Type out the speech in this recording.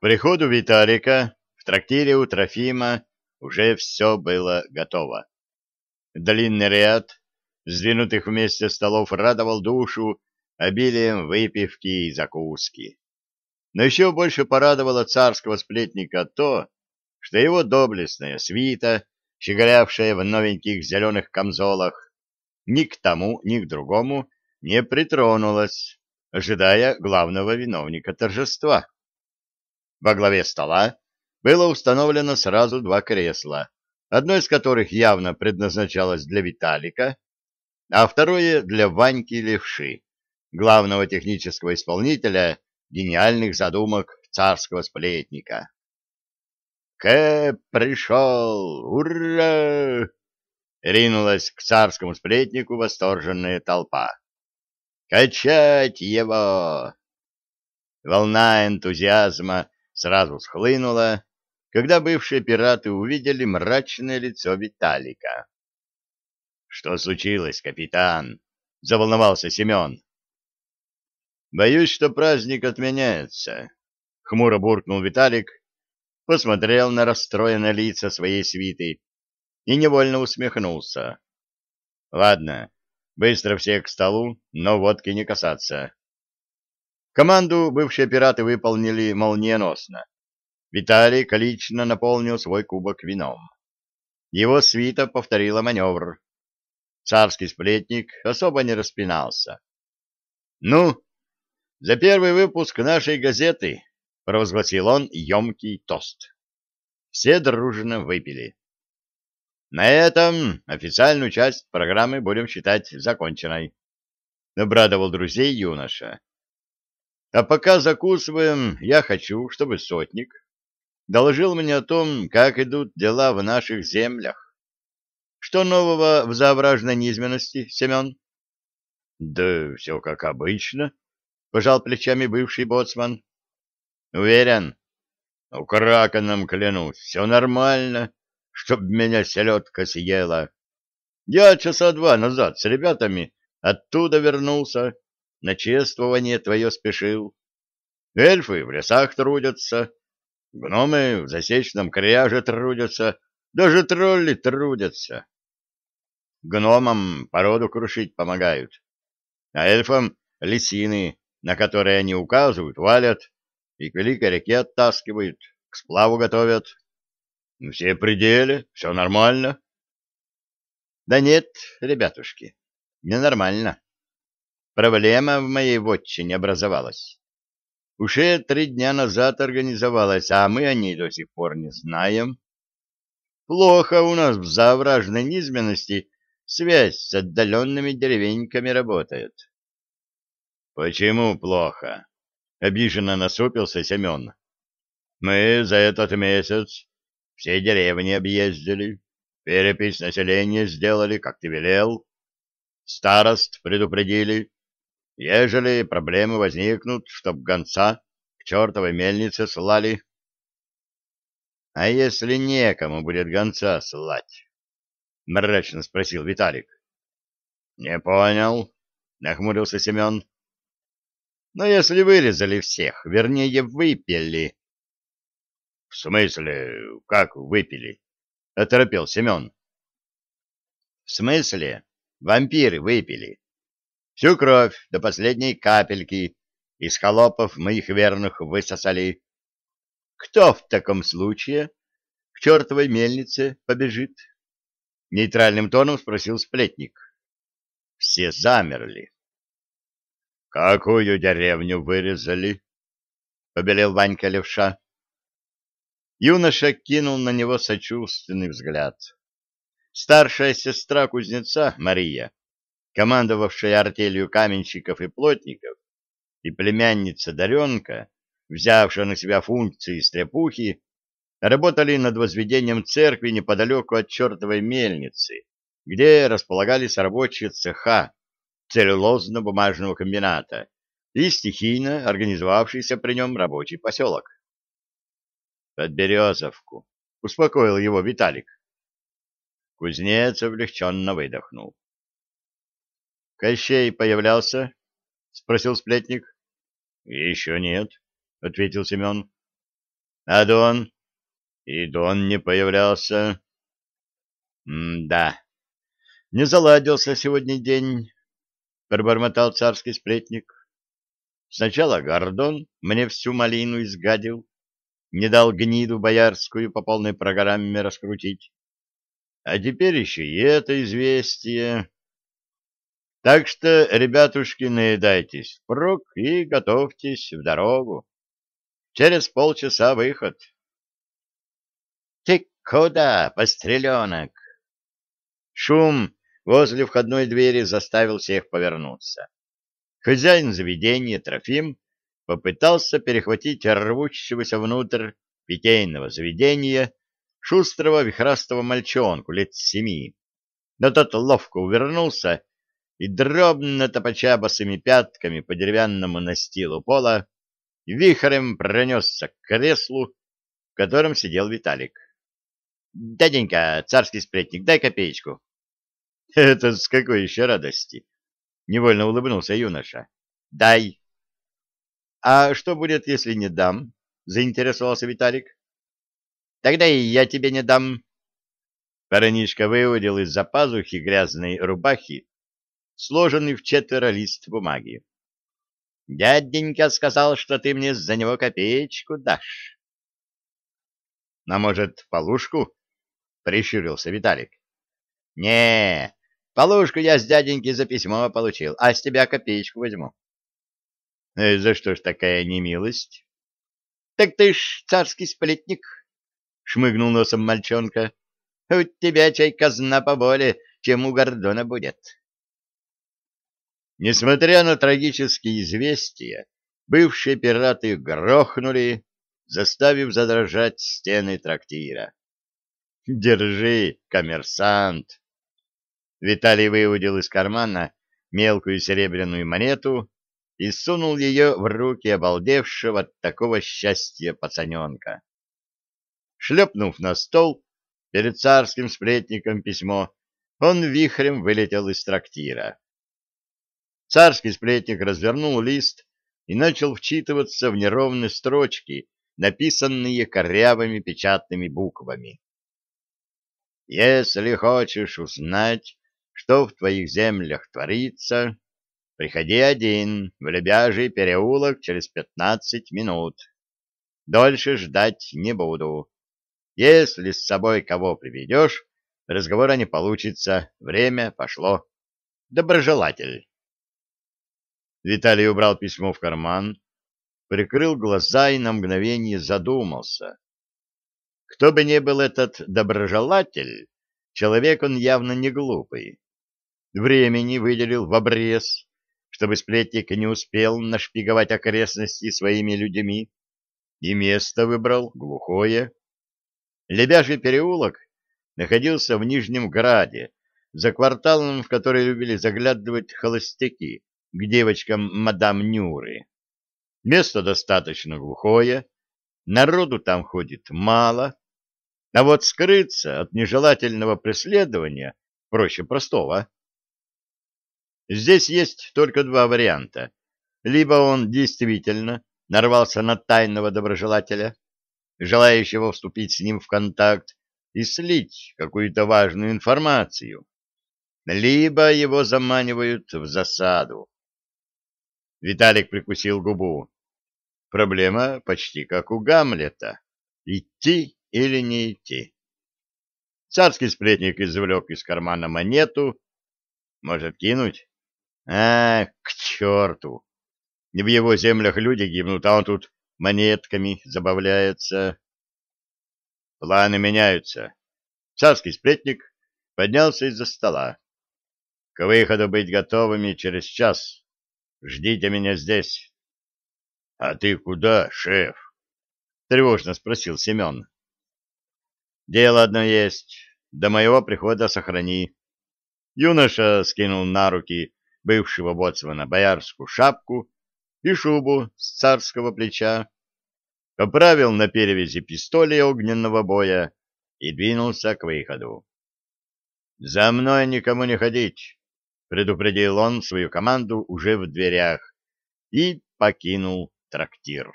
Приходу Виталика в трактире у Трофима уже все было готово. Длинный ряд сдвинутых вместе столов радовал душу обилием выпивки и закуски. Но еще больше порадовало царского сплетника то, что его доблестная свита, щеголявшая в новеньких зеленых камзолах, ни к тому, ни к другому не притронулась, ожидая главного виновника торжества. Во главе стола было установлено сразу два кресла, одно из которых явно предназначалось для Виталика, а второе для Ваньки Левши, главного технического исполнителя гениальных задумок царского сплетника. «Кэп пришел! Ура!» Ринулась к царскому сплетнику восторженная толпа. «Качать его!» Волна энтузиазма сразу схлынула, когда бывшие пираты увидели мрачное лицо Виталика. — Что случилось, капитан? — заволновался Семен. — Боюсь, что праздник отменяется, — хмуро буркнул Виталик, посмотрел на расстроенные лица своей свиты и невольно усмехнулся. — Ладно, быстро все к столу, но водки не касаться. Команду бывшие пираты выполнили молниеносно. Виталий лично наполнил свой кубок вином. Его свита повторила маневр. Царский сплетник особо не распинался. «Ну, за первый выпуск нашей газеты!» — провозгласил он емкий тост. Все дружно выпили. На этом официальную часть программы будем считать законченной. Обрадовал друзей юноша. А пока закусываем, я хочу, чтобы сотник доложил мне о том, как идут дела в наших землях. Что нового в заображенной низменности, Семен? — Да все как обычно, — пожал плечами бывший боцман. — Уверен? — У кракеном клянусь, все нормально, чтоб меня селедка съела. Я часа два назад с ребятами оттуда вернулся, на чествование твое спешил. Эльфы в лесах трудятся, гномы в засечном кряже трудятся, даже тролли трудятся. Гномам породу крушить помогают, а эльфам лисины, на которые они указывают, валят и к великой реке оттаскивают, к сплаву готовят. Все пределе, все нормально. Да нет, ребятушки, ненормально проблема в моей вотчине образовалась. Уже три дня назад организовалась, а мы о ней до сих пор не знаем. Плохо у нас в завражной низменности связь с отдаленными деревеньками работает. — Почему плохо? — обиженно насупился Семен. — Мы за этот месяц все деревни объездили, перепись населения сделали, как ты велел, старост предупредили, Ежели проблемы возникнут, чтоб гонца к чертовой мельнице слали. — А если некому будет гонца слать? — мрачно спросил Виталик. — Не понял, — нахмурился Семен. — Но если вырезали всех, вернее, выпили... — В смысле, как выпили? — оторопел Семен. — В смысле, вампиры выпили. Всю кровь до последней капельки из холопов моих верных высосали. Кто в таком случае к чертовой мельнице побежит? Нейтральным тоном спросил сплетник. Все замерли. Какую деревню вырезали? Побелел Ванька левша. Юноша кинул на него сочувственный взгляд. Старшая сестра кузнеца, Мария, командовавшая артелью каменщиков и плотников, и племянница Даренка, взявшая на себя функции стряпухи, работали над возведением церкви неподалеку от чертовой мельницы, где располагались рабочие цеха целлюлозно-бумажного комбината и стихийно организовавшийся при нем рабочий поселок. «Под Березовку», — успокоил его Виталик. Кузнец облегченно выдохнул. Кощей появлялся? — спросил сплетник. — Еще нет, — ответил Семен. А Дон? И Дон не появлялся. М-да. Не заладился сегодня день, пробормотал царский сплетник. Сначала Гордон мне всю малину изгадил, не дал гниду боярскую по полной программе раскрутить. А теперь еще и это известие. Так что, ребятушки, наедайтесь впрок и готовьтесь в дорогу. Через полчаса выход. — Ты куда, постреленок? Шум возле входной двери заставил всех повернуться. Хозяин заведения Трофим попытался перехватить рвущегося внутрь питейного заведения шустрого вихрастого мальчонку лет семи, но тот ловко увернулся и, дробно топача босыми пятками по деревянному настилу пола, вихрем пронесся к креслу, в котором сидел Виталик. — Дяденька, царский сплетник, дай копеечку. — Это с какой еще радости? — невольно улыбнулся юноша. — Дай. — А что будет, если не дам? — заинтересовался Виталик. — Тогда и я тебе не дам. Парнишка выудил из-за пазухи грязной рубахи сложенный в четверо лист бумаги. Дяденька сказал, что ты мне за него копеечку дашь. — А может, полушку? — прищурился Виталик. — Не, полушку я с дяденьки за письмо получил, а с тебя копеечку возьму. — За что ж такая немилость? — Так ты ж царский сплетник, — шмыгнул носом мальчонка. — У тебя чай казна поболее, чем у Гордона будет. — Несмотря на трагические известия, бывшие пираты грохнули, заставив задрожать стены трактира. «Держи, коммерсант!» Виталий выудил из кармана мелкую серебряную монету и сунул ее в руки обалдевшего от такого счастья пацаненка. Шлепнув на стол перед царским сплетником письмо, он вихрем вылетел из трактира. Царский сплетник развернул лист и начал вчитываться в неровные строчки, написанные корявыми печатными буквами. «Если хочешь узнать, что в твоих землях творится, приходи один в Лебяжий переулок через пятнадцать минут. Дольше ждать не буду. Если с собой кого приведешь, разговора не получится, время пошло. Доброжелатель». Виталий убрал письмо в карман, прикрыл глаза и на мгновение задумался. Кто бы ни был этот доброжелатель, человек он явно не глупый. Времени выделил в обрез, чтобы сплетник не успел нашпиговать окрестности своими людьми, и место выбрал глухое. Лебяжий переулок находился в Нижнем Граде, за кварталом, в который любили заглядывать холостяки к девочкам мадам Нюры. Место достаточно глухое, народу там ходит мало, а вот скрыться от нежелательного преследования проще простого. Здесь есть только два варианта. Либо он действительно нарвался на тайного доброжелателя, желающего вступить с ним в контакт и слить какую-то важную информацию, либо его заманивают в засаду. Виталик прикусил губу. Проблема почти как у Гамлета. Идти или не идти? Царский сплетник извлек из кармана монету. Может, кинуть? А, к черту! В его землях люди гибнут, а он тут монетками забавляется. Планы меняются. Царский сплетник поднялся из-за стола. К выходу быть готовыми через час. Ждите меня здесь. — А ты куда, шеф? — тревожно спросил Семен. — Дело одно есть. До моего прихода сохрани. Юноша скинул на руки бывшего боцмана боярскую шапку и шубу с царского плеча, поправил на перевязи пистоли огненного боя и двинулся к выходу. «За мной никому не ходить предупредил он свою команду уже в дверях и покинул трактир.